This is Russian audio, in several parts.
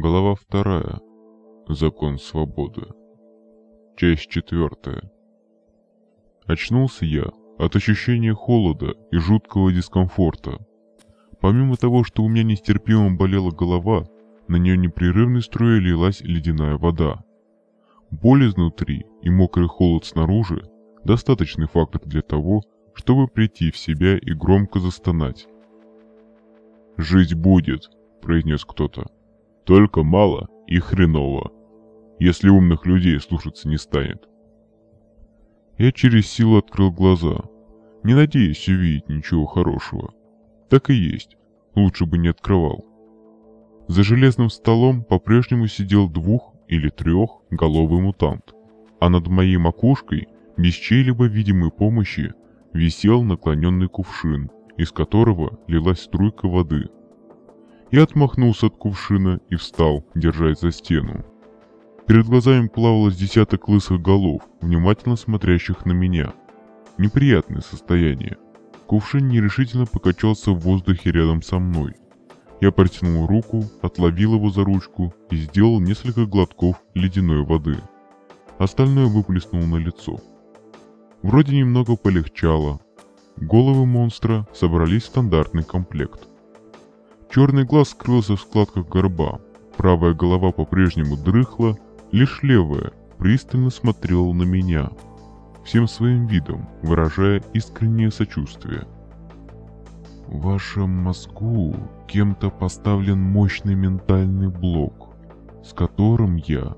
Глава вторая. Закон свободы. Часть четвертая. Очнулся я от ощущения холода и жуткого дискомфорта. Помимо того, что у меня нестерпимо болела голова, на нее непрерывной струей лилась ледяная вода. Боль изнутри и мокрый холод снаружи – достаточный фактор для того, чтобы прийти в себя и громко застонать. «Жить будет», – произнес кто-то. Только мало и хреново, если умных людей слушаться не станет. Я через силу открыл глаза, не надеясь увидеть ничего хорошего. Так и есть, лучше бы не открывал. За железным столом по-прежнему сидел двух- или трехголовый мутант, а над моей макушкой, без чьей-либо видимой помощи, висел наклоненный кувшин, из которого лилась струйка воды – я отмахнулся от кувшина и встал, держась за стену. Перед глазами плавалось десяток лысых голов, внимательно смотрящих на меня. Неприятное состояние. Кувшин нерешительно покачался в воздухе рядом со мной. Я протянул руку, отловил его за ручку и сделал несколько глотков ледяной воды. Остальное выплеснул на лицо. Вроде немного полегчало. Головы монстра собрались в стандартный комплект. Черный глаз скрылся в складках горба. Правая голова по-прежнему дрыхла, лишь левая пристально смотрела на меня, всем своим видом выражая искреннее сочувствие. В вашем мозгу кем-то поставлен мощный ментальный блок, с которым я,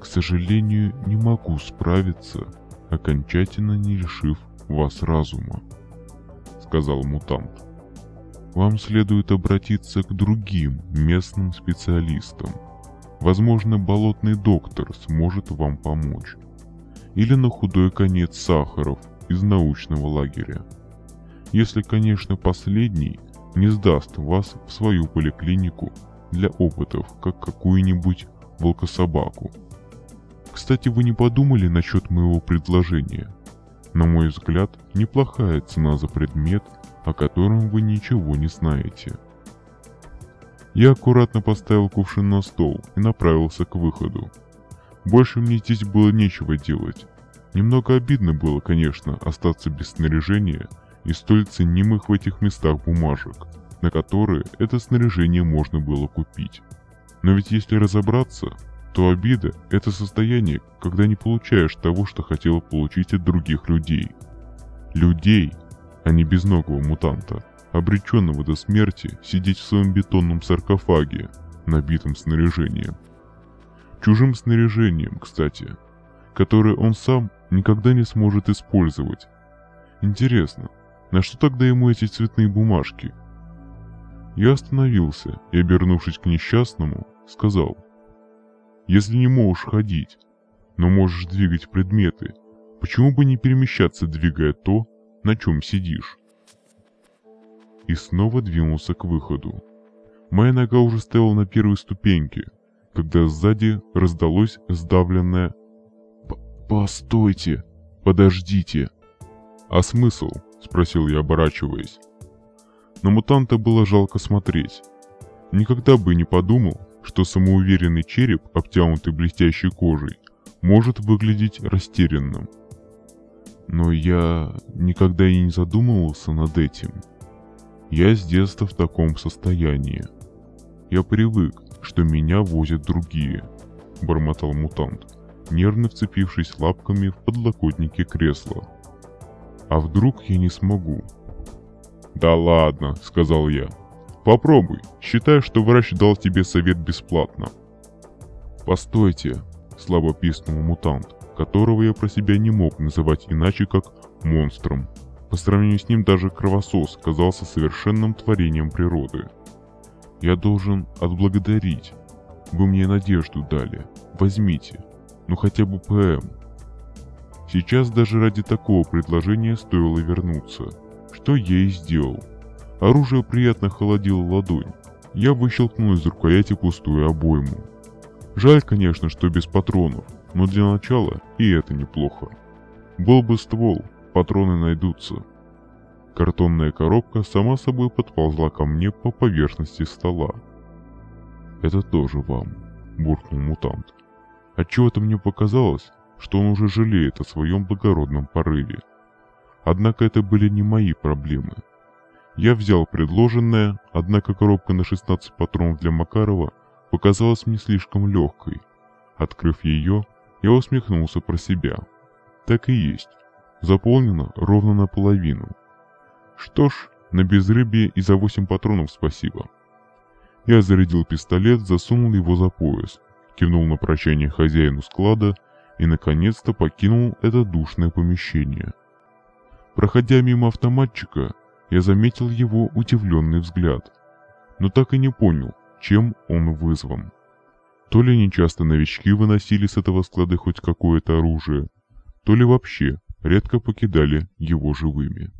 к сожалению, не могу справиться, окончательно не лишив вас разума, сказал мутант вам следует обратиться к другим местным специалистам. Возможно, болотный доктор сможет вам помочь. Или на худой конец Сахаров из научного лагеря. Если, конечно, последний не сдаст вас в свою поликлинику для опытов, как какую-нибудь волкособаку. Кстати, вы не подумали насчет моего предложения? На мой взгляд, неплохая цена за предмет – о котором вы ничего не знаете. Я аккуратно поставил кувшин на стол и направился к выходу. Больше мне здесь было нечего делать. Немного обидно было, конечно, остаться без снаряжения и столь ценимых в этих местах бумажек, на которые это снаряжение можно было купить. Но ведь если разобраться, то обида – это состояние, когда не получаешь того, что хотел получить от других людей. Людей, а не безногого мутанта, обреченного до смерти сидеть в своем бетонном саркофаге, набитом снаряжением. Чужим снаряжением, кстати, которое он сам никогда не сможет использовать. Интересно, на что тогда ему эти цветные бумажки? Я остановился и, обернувшись к несчастному, сказал, «Если не можешь ходить, но можешь двигать предметы, почему бы не перемещаться, двигая то, на чем сидишь?» И снова двинулся к выходу. Моя нога уже стояла на первой ступеньке, когда сзади раздалось сдавленное «Постойте! Подождите!» «А смысл?» – спросил я, оборачиваясь. На мутанта было жалко смотреть. Никогда бы не подумал, что самоуверенный череп, обтянутый блестящей кожей, может выглядеть растерянным – но я никогда и не задумывался над этим. Я с детства в таком состоянии. Я привык, что меня возят другие, бормотал мутант, нервно вцепившись лапками в подлокотники кресла. А вдруг я не смогу? Да ладно, сказал я. Попробуй, считай, что врач дал тебе совет бесплатно. Постойте, слабо писнул мутант которого я про себя не мог называть иначе, как монстром. По сравнению с ним даже кровосос казался совершенным творением природы. Я должен отблагодарить. Вы мне надежду дали. Возьмите. Ну хотя бы ПМ. Сейчас даже ради такого предложения стоило вернуться. Что я и сделал. Оружие приятно холодило ладонь. Я выщелкнул из рукояти пустую обойму. Жаль, конечно, что без патронов, но для начала и это неплохо. Был бы ствол, патроны найдутся. Картонная коробка сама собой подползла ко мне по поверхности стола. Это тоже вам. буркнул мутант. Отчего-то мне показалось, что он уже жалеет о своем благородном порыве. Однако это были не мои проблемы. Я взял предложенное, однако коробка на 16 патронов для Макарова показалась мне слишком легкой. Открыв ее, я усмехнулся про себя. Так и есть. Заполнено ровно наполовину. Что ж, на безрыбье и за 8 патронов спасибо. Я зарядил пистолет, засунул его за пояс, кивнул на прощание хозяину склада и наконец-то покинул это душное помещение. Проходя мимо автоматчика, я заметил его удивленный взгляд, но так и не понял, чем он вызван. То ли нечасто новички выносили с этого склада хоть какое-то оружие, то ли вообще редко покидали его живыми.